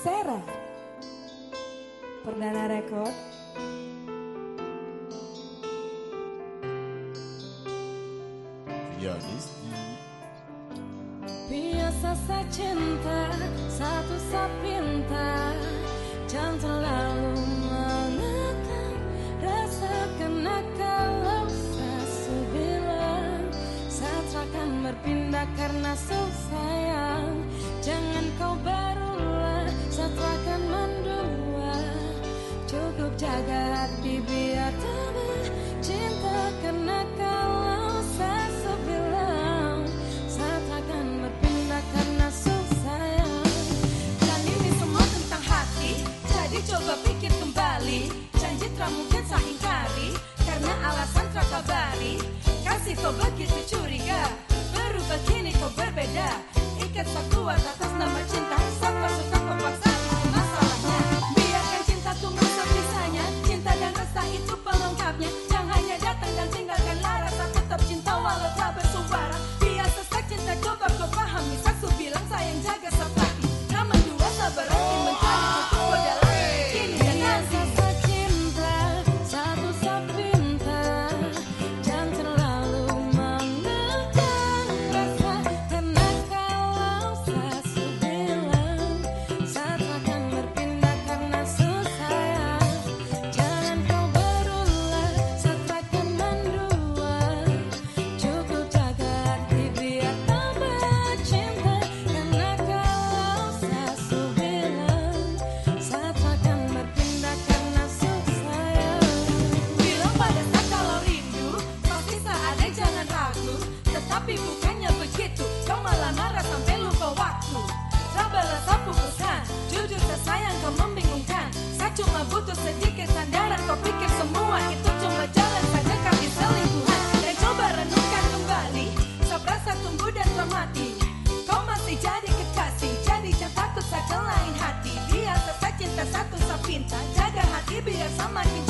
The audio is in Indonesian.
Sera, Perdana Rekord Pianisti Biasa saya cinta Satu saya pinta. Jangan terlalu menatap rasa kena kalau saya sebilang. Saya akan berpindah karena susah sayang. Jangan kau balik Jaga hati biar tabah cinta karena kau saya bilang saya takkan berpindah karena susah. Dan ini semua tentang hati, jadi coba pikir kembali. Janji tak mungkin saya ingkari, karena alasan terkabari. Kasih kau begitu 等等，这个。baby, if